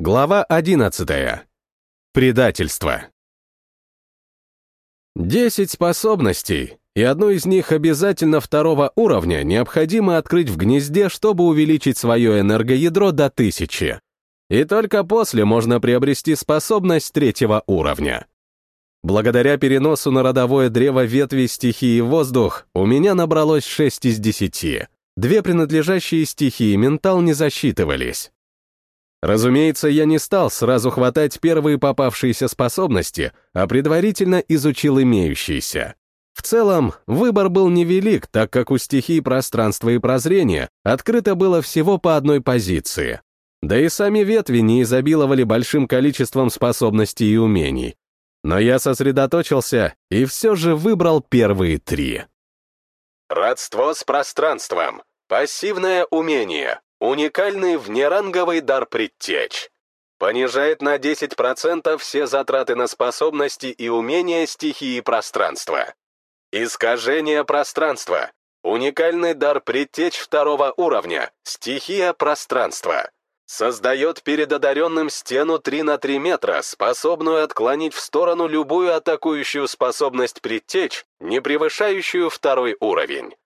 Глава 11. Предательство. Десять способностей, и одну из них обязательно второго уровня необходимо открыть в гнезде, чтобы увеличить свое энергоядро до тысячи. И только после можно приобрести способность третьего уровня. Благодаря переносу на родовое древо ветви стихии воздух у меня набралось 6 из 10. Две принадлежащие стихии ментал не засчитывались. Разумеется, я не стал сразу хватать первые попавшиеся способности, а предварительно изучил имеющиеся. В целом, выбор был невелик, так как у стихий пространства и прозрения открыто было всего по одной позиции. Да и сами ветви не изобиловали большим количеством способностей и умений. Но я сосредоточился и все же выбрал первые три. Родство с пространством. Пассивное умение. Уникальный внеранговый дар предтеч. Понижает на 10% все затраты на способности и умения стихии пространства. Искажение пространства. Уникальный дар предтеч второго уровня. Стихия пространства. Создает перед одаренным стену 3 на 3 метра, способную отклонить в сторону любую атакующую способность предтеч, не превышающую второй уровень.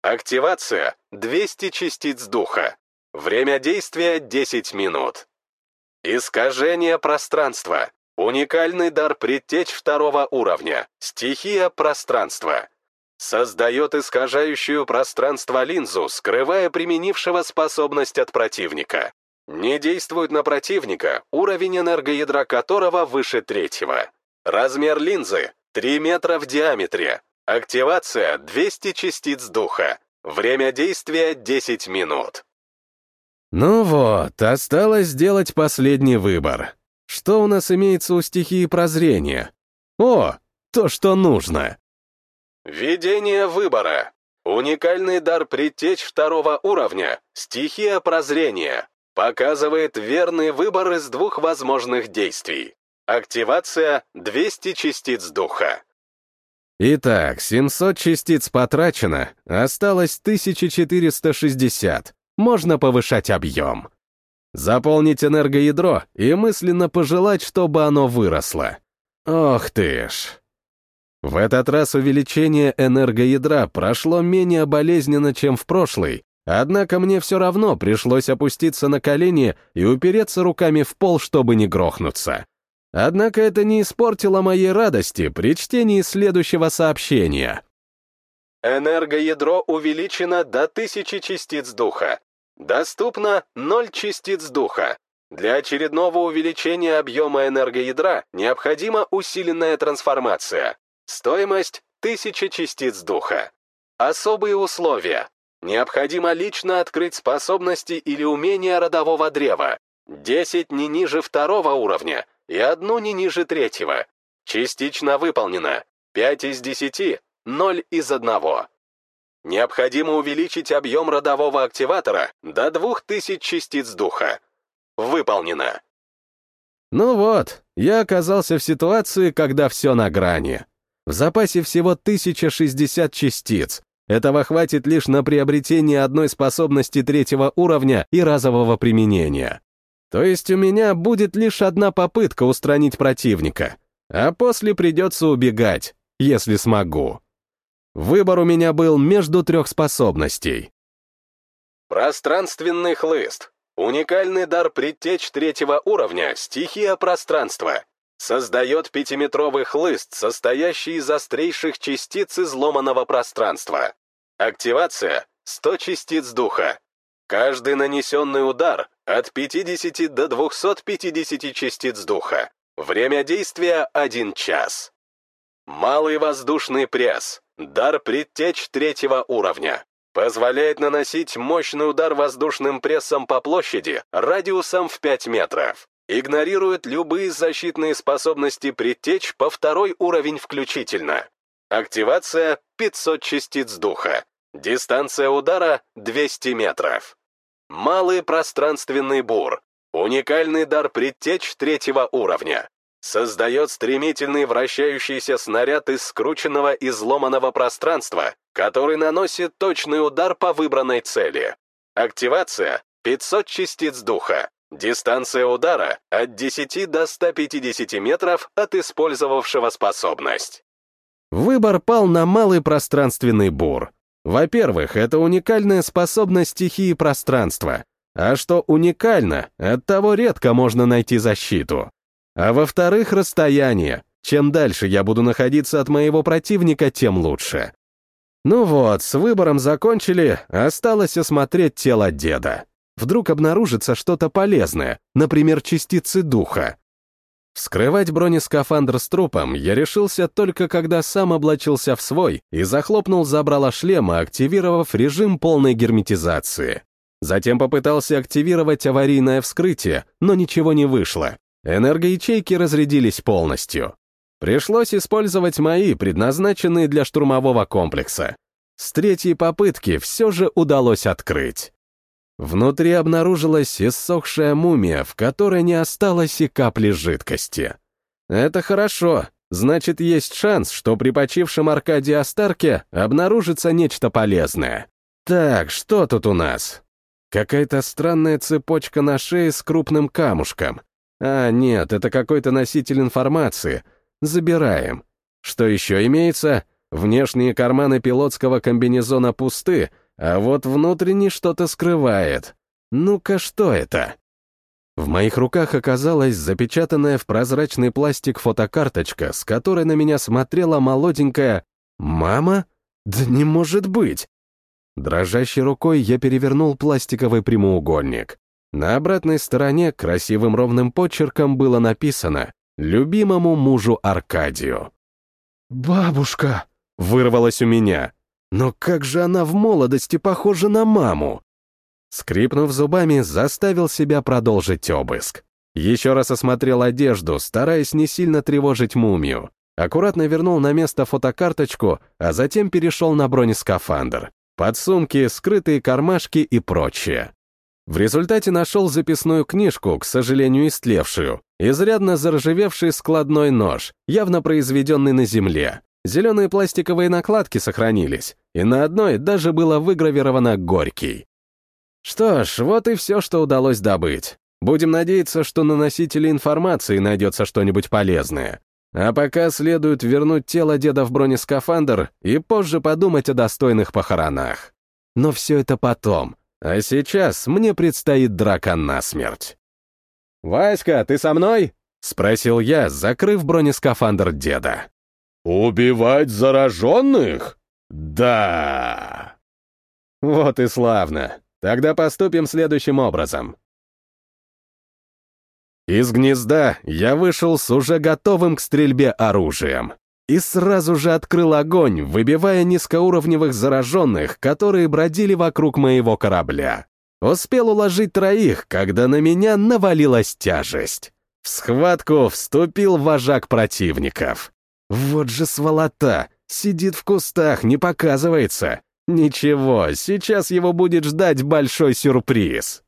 Активация — 200 частиц духа. Время действия — 10 минут. Искажение пространства. Уникальный дар предтеч второго уровня. Стихия пространства. Создает искажающую пространство линзу, скрывая применившего способность от противника. Не действует на противника, уровень энергоядра которого выше третьего. Размер линзы — 3 метра в диаметре. Активация — 200 частиц духа. Время действия — 10 минут. Ну вот, осталось сделать последний выбор. Что у нас имеется у стихии прозрения? О, то, что нужно. Введение выбора. Уникальный дар предтеч второго уровня. Стихия прозрения. Показывает верный выбор из двух возможных действий. Активация 200 частиц духа. Итак, 700 частиц потрачено, осталось 1460 можно повышать объем. Заполнить энергоядро и мысленно пожелать, чтобы оно выросло. Ох ты ж. В этот раз увеличение энергоядра прошло менее болезненно, чем в прошлый, однако мне все равно пришлось опуститься на колени и упереться руками в пол, чтобы не грохнуться. Однако это не испортило моей радости при чтении следующего сообщения. Энергоядро увеличено до тысячи частиц духа. Доступно 0 частиц духа. Для очередного увеличения объема энергоядра необходима усиленная трансформация. Стоимость 1000 частиц духа. Особые условия. Необходимо лично открыть способности или умения родового древа. 10 не ниже второго уровня и одну не ниже третьего. Частично выполнено. 5 из 10, 0 из 1. Необходимо увеличить объем родового активатора до 2000 частиц духа. Выполнено. Ну вот, я оказался в ситуации, когда все на грани. В запасе всего 1060 частиц. Этого хватит лишь на приобретение одной способности третьего уровня и разового применения. То есть у меня будет лишь одна попытка устранить противника, а после придется убегать, если смогу. Выбор у меня был между трех способностей. Пространственный хлыст. Уникальный дар предтеч третьего уровня, стихия пространства. Создает пятиметровый хлыст, состоящий из острейших частиц изломанного пространства. Активация — 100 частиц духа. Каждый нанесенный удар от 50 до 250 частиц духа. Время действия — 1 час. Малый воздушный пресс. Дар предтеч третьего уровня. Позволяет наносить мощный удар воздушным прессом по площади радиусом в 5 метров. Игнорирует любые защитные способности предтеч по второй уровень включительно. Активация 500 частиц духа. Дистанция удара 200 метров. Малый пространственный бур. Уникальный дар предтеч третьего уровня создает стремительный вращающийся снаряд из скрученного и изломанного пространства, который наносит точный удар по выбранной цели. Активация — 500 частиц духа. Дистанция удара от 10 до 150 метров от использовавшего способность. Выбор пал на малый пространственный бур. Во-первых, это уникальная способность стихии пространства. А что уникально, от того редко можно найти защиту. А во-вторых, расстояние. Чем дальше я буду находиться от моего противника, тем лучше. Ну вот, с выбором закончили, осталось осмотреть тело деда. Вдруг обнаружится что-то полезное, например, частицы духа. Вскрывать бронескафандр с трупом я решился только когда сам облачился в свой и захлопнул забрало шлема, активировав режим полной герметизации. Затем попытался активировать аварийное вскрытие, но ничего не вышло. Энергоячейки разрядились полностью. Пришлось использовать мои, предназначенные для штурмового комплекса. С третьей попытки все же удалось открыть. Внутри обнаружилась иссохшая мумия, в которой не осталось и капли жидкости. Это хорошо, значит, есть шанс, что при почившем Аркадии Астарке обнаружится нечто полезное. Так, что тут у нас? Какая-то странная цепочка на шее с крупным камушком. А, нет, это какой-то носитель информации. Забираем. Что еще имеется? Внешние карманы пилотского комбинезона пусты, а вот внутренний что-то скрывает. Ну-ка, что это? В моих руках оказалась запечатанная в прозрачный пластик фотокарточка, с которой на меня смотрела молоденькая «Мама? Да не может быть!» Дрожащей рукой я перевернул пластиковый прямоугольник. На обратной стороне красивым ровным почерком было написано «Любимому мужу Аркадию». «Бабушка!» — вырвалось у меня. Но как же она в молодости похожа на маму? Скрипнув зубами, заставил себя продолжить обыск. Еще раз осмотрел одежду, стараясь не сильно тревожить мумию. Аккуратно вернул на место фотокарточку, а затем перешел на бронескафандр. Подсумки, скрытые кармашки и прочее. В результате нашел записную книжку, к сожалению, истлевшую, изрядно заржавевший складной нож, явно произведенный на земле. Зеленые пластиковые накладки сохранились, и на одной даже было выгравировано «Горький». Что ж, вот и все, что удалось добыть. Будем надеяться, что на носителе информации найдется что-нибудь полезное. А пока следует вернуть тело деда в бронескафандр и позже подумать о достойных похоронах. Но все это потом. А сейчас мне предстоит драка насмерть. «Васька, ты со мной?» — спросил я, закрыв бронескафандр деда. «Убивать зараженных? Да!» «Вот и славно. Тогда поступим следующим образом. Из гнезда я вышел с уже готовым к стрельбе оружием и сразу же открыл огонь, выбивая низкоуровневых зараженных, которые бродили вокруг моего корабля. Успел уложить троих, когда на меня навалилась тяжесть. В схватку вступил вожак противников. Вот же сволота! Сидит в кустах, не показывается. Ничего, сейчас его будет ждать большой сюрприз.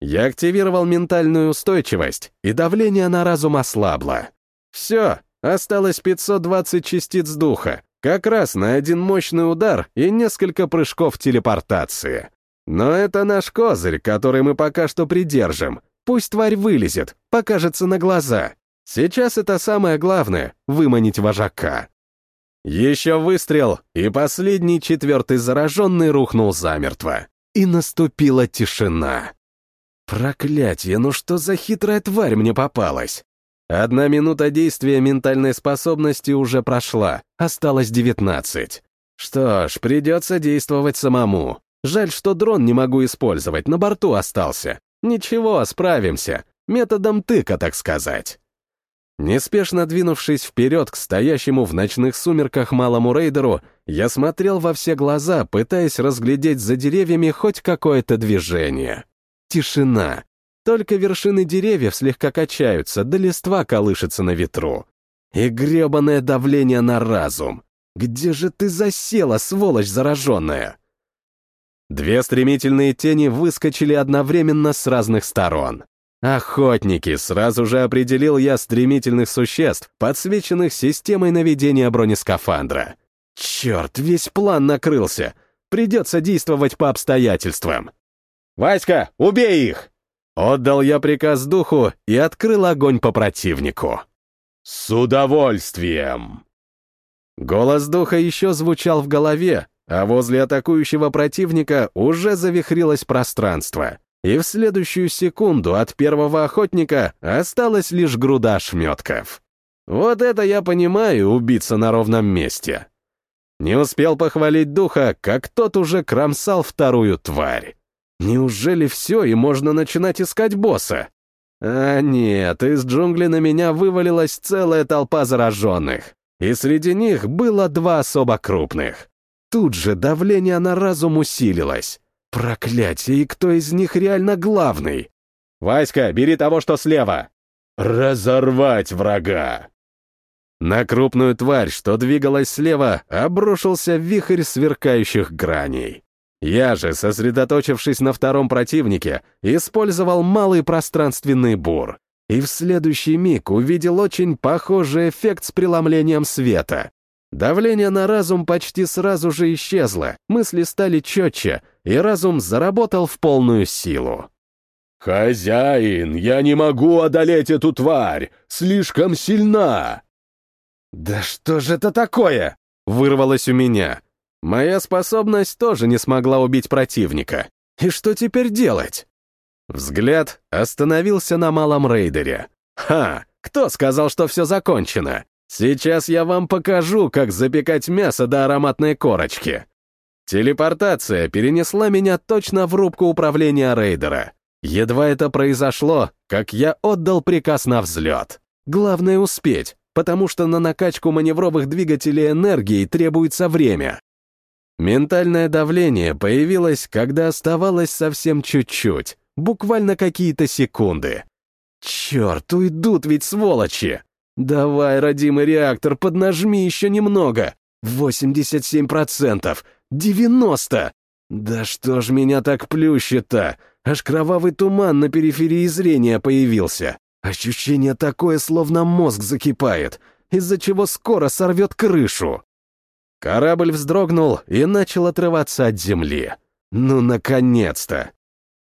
Я активировал ментальную устойчивость, и давление на разум ослабло. Все, осталось 520 частиц духа, как раз на один мощный удар и несколько прыжков телепортации. Но это наш козырь, который мы пока что придержим. Пусть тварь вылезет, покажется на глаза. Сейчас это самое главное — выманить вожака. Еще выстрел, и последний четвертый зараженный рухнул замертво. И наступила тишина. Проклятье, ну что за хитрая тварь мне попалась? Одна минута действия ментальной способности уже прошла, осталось девятнадцать. Что ж, придется действовать самому. Жаль, что дрон не могу использовать, на борту остался. Ничего, справимся. Методом тыка, так сказать. Неспешно двинувшись вперед к стоящему в ночных сумерках малому рейдеру, я смотрел во все глаза, пытаясь разглядеть за деревьями хоть какое-то движение. Тишина. Только вершины деревьев слегка качаются, да листва колышется на ветру. И гребаное давление на разум. Где же ты засела, сволочь зараженная? Две стремительные тени выскочили одновременно с разных сторон. Охотники, сразу же определил я стремительных существ, подсвеченных системой наведения бронескафандра. Черт, весь план накрылся. Придется действовать по обстоятельствам. «Васька, убей их!» Отдал я приказ духу и открыл огонь по противнику. «С удовольствием!» Голос духа еще звучал в голове, а возле атакующего противника уже завихрилось пространство, и в следующую секунду от первого охотника осталась лишь груда шметков. Вот это я понимаю, убиться на ровном месте. Не успел похвалить духа, как тот уже кромсал вторую тварь. Неужели все, и можно начинать искать босса? А нет, из джунглей на меня вывалилась целая толпа зараженных. И среди них было два особо крупных. Тут же давление на разум усилилось. Проклятие, и кто из них реально главный? «Васька, бери того, что слева!» «Разорвать врага!» На крупную тварь, что двигалась слева, обрушился вихрь сверкающих граней. Я же, сосредоточившись на втором противнике, использовал малый пространственный бур, и в следующий миг увидел очень похожий эффект с преломлением света. Давление на разум почти сразу же исчезло, мысли стали четче, и разум заработал в полную силу. «Хозяин, я не могу одолеть эту тварь! Слишком сильна!» «Да что же это такое?» — вырвалось у меня. Моя способность тоже не смогла убить противника. И что теперь делать? Взгляд остановился на малом рейдере. «Ха! Кто сказал, что все закончено? Сейчас я вам покажу, как запекать мясо до ароматной корочки». Телепортация перенесла меня точно в рубку управления рейдера. Едва это произошло, как я отдал приказ на взлет. Главное успеть, потому что на накачку маневровых двигателей энергии требуется время. Ментальное давление появилось, когда оставалось совсем чуть-чуть, буквально какие-то секунды. Черт, уйдут ведь сволочи! Давай, родимый реактор, поднажми еще немного. 87%, 90%! Да что ж меня так плющит-то? Аж кровавый туман на периферии зрения появился. Ощущение такое, словно мозг закипает, из-за чего скоро сорвет крышу. Корабль вздрогнул и начал отрываться от земли. Ну, наконец-то!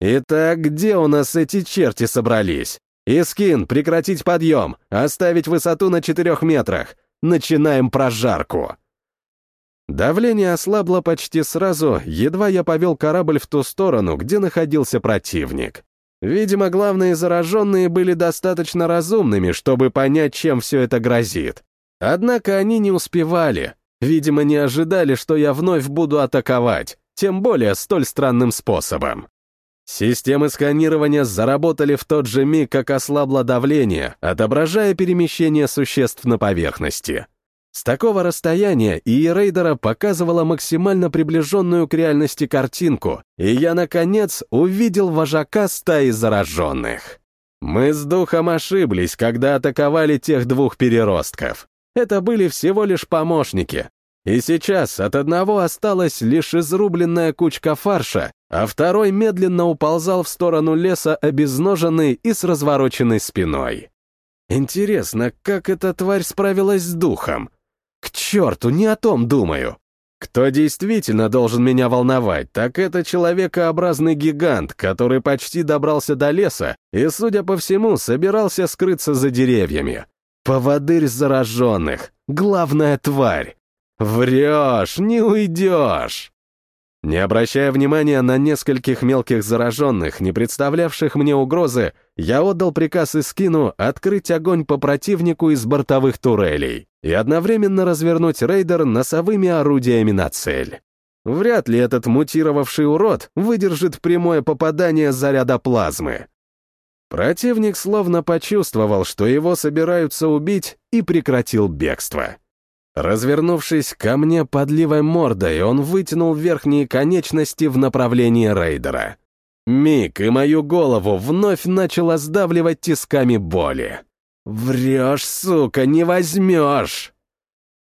Итак, где у нас эти черти собрались? Искин, прекратить подъем, оставить высоту на четырех метрах. Начинаем прожарку. Давление ослабло почти сразу, едва я повел корабль в ту сторону, где находился противник. Видимо, главные зараженные были достаточно разумными, чтобы понять, чем все это грозит. Однако они не успевали. Видимо, не ожидали, что я вновь буду атаковать, тем более столь странным способом. Системы сканирования заработали в тот же миг, как ослабло давление, отображая перемещение существ на поверхности. С такого расстояния и рейдера показывала максимально приближенную к реальности картинку, и я, наконец, увидел вожака стаи зараженных. Мы с духом ошиблись, когда атаковали тех двух переростков. Это были всего лишь помощники. И сейчас от одного осталась лишь изрубленная кучка фарша, а второй медленно уползал в сторону леса обезноженный и с развороченной спиной. Интересно, как эта тварь справилась с духом? К черту, не о том думаю. Кто действительно должен меня волновать, так это человекообразный гигант, который почти добрался до леса и, судя по всему, собирался скрыться за деревьями. Поводырь зараженных, главная тварь. Врешь, не уйдешь. Не обращая внимания на нескольких мелких зараженных, не представлявших мне угрозы, я отдал приказ Искину открыть огонь по противнику из бортовых турелей и одновременно развернуть рейдер носовыми орудиями на цель. Вряд ли этот мутировавший урод выдержит прямое попадание заряда плазмы. Противник словно почувствовал, что его собираются убить, и прекратил бегство. Развернувшись ко мне подливой мордой, он вытянул верхние конечности в направлении рейдера. Миг, и мою голову вновь начала сдавливать тисками боли. «Врешь, сука, не возьмешь!»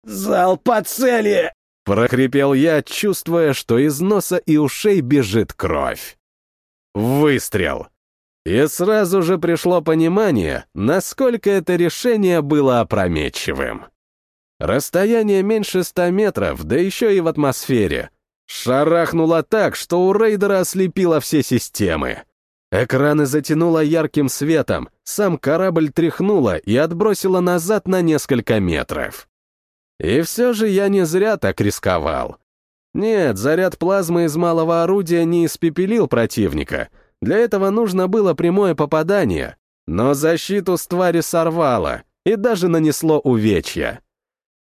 «Зал по цели!» — прохрипел я, чувствуя, что из носа и ушей бежит кровь. Выстрел. И сразу же пришло понимание, насколько это решение было опрометчивым. Расстояние меньше ста метров, да еще и в атмосфере. Шарахнуло так, что у рейдера ослепило все системы. Экраны затянуло ярким светом, сам корабль тряхнуло и отбросило назад на несколько метров. И все же я не зря так рисковал. Нет, заряд плазмы из малого орудия не испепелил противника. Для этого нужно было прямое попадание. Но защиту с твари сорвало и даже нанесло увечья.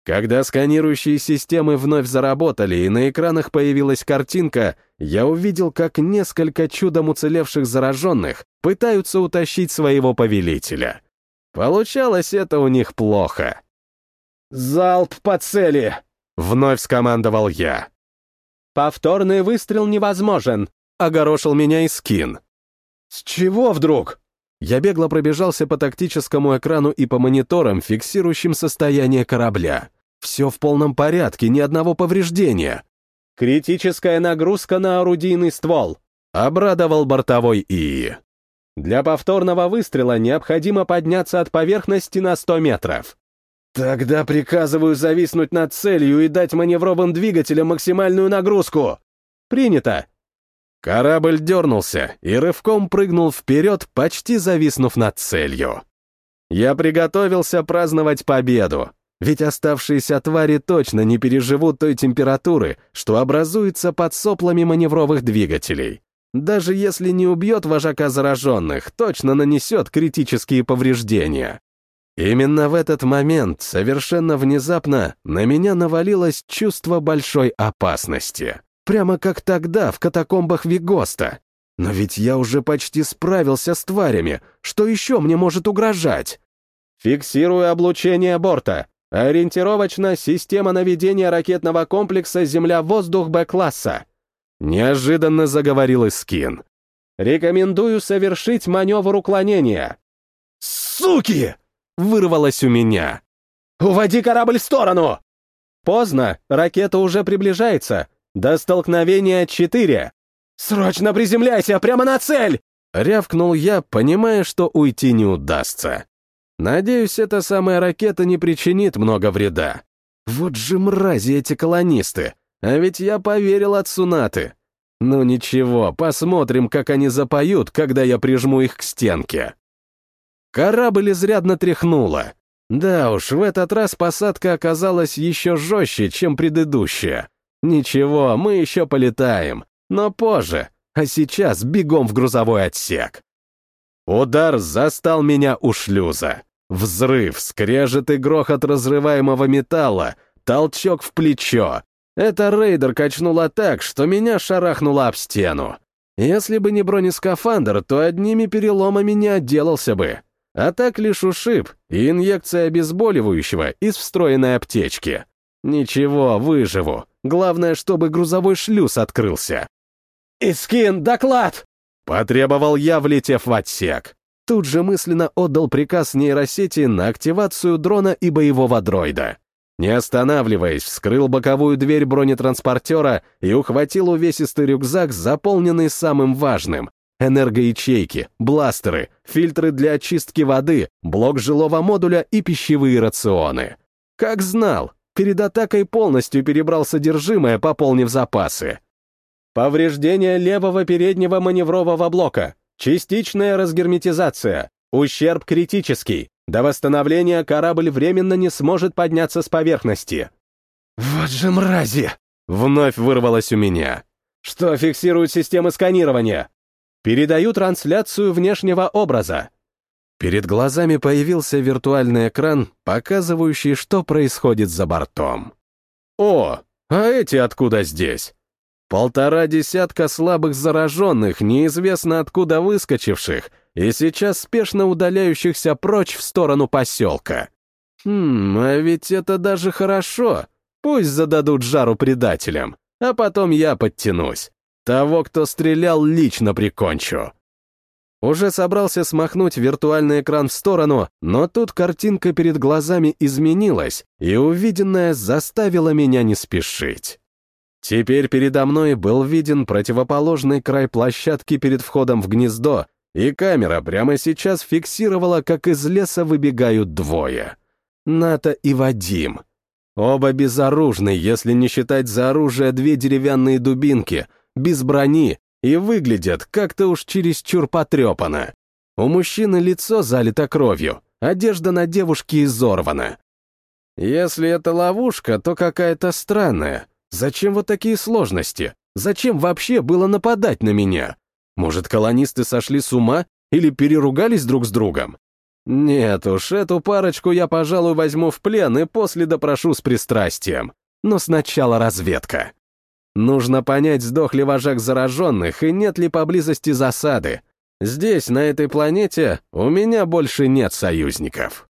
Когда сканирующие системы вновь заработали и на экранах появилась картинка, я увидел, как несколько чудом уцелевших зараженных пытаются утащить своего повелителя. Получалось это у них плохо. «Залп по цели!» — вновь скомандовал я. «Повторный выстрел невозможен», — огорошил меня и скин. «С чего вдруг?» Я бегло пробежался по тактическому экрану и по мониторам, фиксирующим состояние корабля. Все в полном порядке, ни одного повреждения. «Критическая нагрузка на орудийный ствол», — обрадовал бортовой ИИ. «Для повторного выстрела необходимо подняться от поверхности на 100 метров». «Тогда приказываю зависнуть над целью и дать маневровым двигателям максимальную нагрузку». «Принято», Корабль дернулся и рывком прыгнул вперед, почти зависнув над целью. Я приготовился праздновать победу, ведь оставшиеся твари точно не переживут той температуры, что образуется под соплами маневровых двигателей. Даже если не убьет вожака зараженных, точно нанесет критические повреждения. Именно в этот момент, совершенно внезапно, на меня навалилось чувство большой опасности. Прямо как тогда, в катакомбах Вигоста. Но ведь я уже почти справился с тварями. Что еще мне может угрожать? Фиксирую облучение борта. Ориентировочно система наведения ракетного комплекса «Земля-воздух» Б-класса. Неожиданно заговорил Искин. Рекомендую совершить маневр уклонения. «Суки!» — вырвалось у меня. «Уводи корабль в сторону!» Поздно, ракета уже приближается. До столкновения четыре. «Срочно приземляйся, прямо на цель!» Рявкнул я, понимая, что уйти не удастся. Надеюсь, эта самая ракета не причинит много вреда. Вот же мрази эти колонисты. А ведь я поверил от Сунаты. Ну ничего, посмотрим, как они запоют, когда я прижму их к стенке. Корабль изрядно тряхнуло. Да уж, в этот раз посадка оказалась еще жестче, чем предыдущая. Ничего, мы еще полетаем, но позже, а сейчас бегом в грузовой отсек. Удар застал меня у шлюза. Взрыв, скрежет и грохот разрываемого металла, толчок в плечо. Это рейдер качнуло так, что меня шарахнуло об стену. Если бы не бронескафандр, то одними переломами не отделался бы. А так лишь ушиб и инъекция обезболивающего из встроенной аптечки. Ничего, выживу. Главное, чтобы грузовой шлюз открылся. «Искин, доклад!» Потребовал я, влетев в отсек. Тут же мысленно отдал приказ нейросети на активацию дрона и боевого дроида. Не останавливаясь, вскрыл боковую дверь бронетранспортера и ухватил увесистый рюкзак, заполненный самым важным — энергоячейки, бластеры, фильтры для очистки воды, блок жилого модуля и пищевые рационы. Как знал, Перед атакой полностью перебрал содержимое, пополнив запасы. Повреждение левого переднего маневрового блока. Частичная разгерметизация. Ущерб критический. До восстановления корабль временно не сможет подняться с поверхности. «Вот же мрази!» — вновь вырвалось у меня. «Что фиксируют системы сканирования?» «Передаю трансляцию внешнего образа. Перед глазами появился виртуальный экран, показывающий, что происходит за бортом. «О, а эти откуда здесь?» Полтора десятка слабых зараженных, неизвестно откуда выскочивших, и сейчас спешно удаляющихся прочь в сторону поселка. Хм, а ведь это даже хорошо. Пусть зададут жару предателям, а потом я подтянусь. Того, кто стрелял, лично прикончу. Уже собрался смахнуть виртуальный экран в сторону, но тут картинка перед глазами изменилась, и увиденное заставило меня не спешить. Теперь передо мной был виден противоположный край площадки перед входом в гнездо, и камера прямо сейчас фиксировала, как из леса выбегают двое. Ната и Вадим. Оба безоружны, если не считать за оружие две деревянные дубинки, без брони и выглядят как-то уж чересчур потрепанно. У мужчины лицо залито кровью, одежда на девушке изорвана. Если это ловушка, то какая-то странная. Зачем вот такие сложности? Зачем вообще было нападать на меня? Может, колонисты сошли с ума или переругались друг с другом? Нет уж, эту парочку я, пожалуй, возьму в плен и после допрошу с пристрастием. Но сначала разведка. Нужно понять, сдох ли вожак зараженных и нет ли поблизости засады. Здесь, на этой планете, у меня больше нет союзников.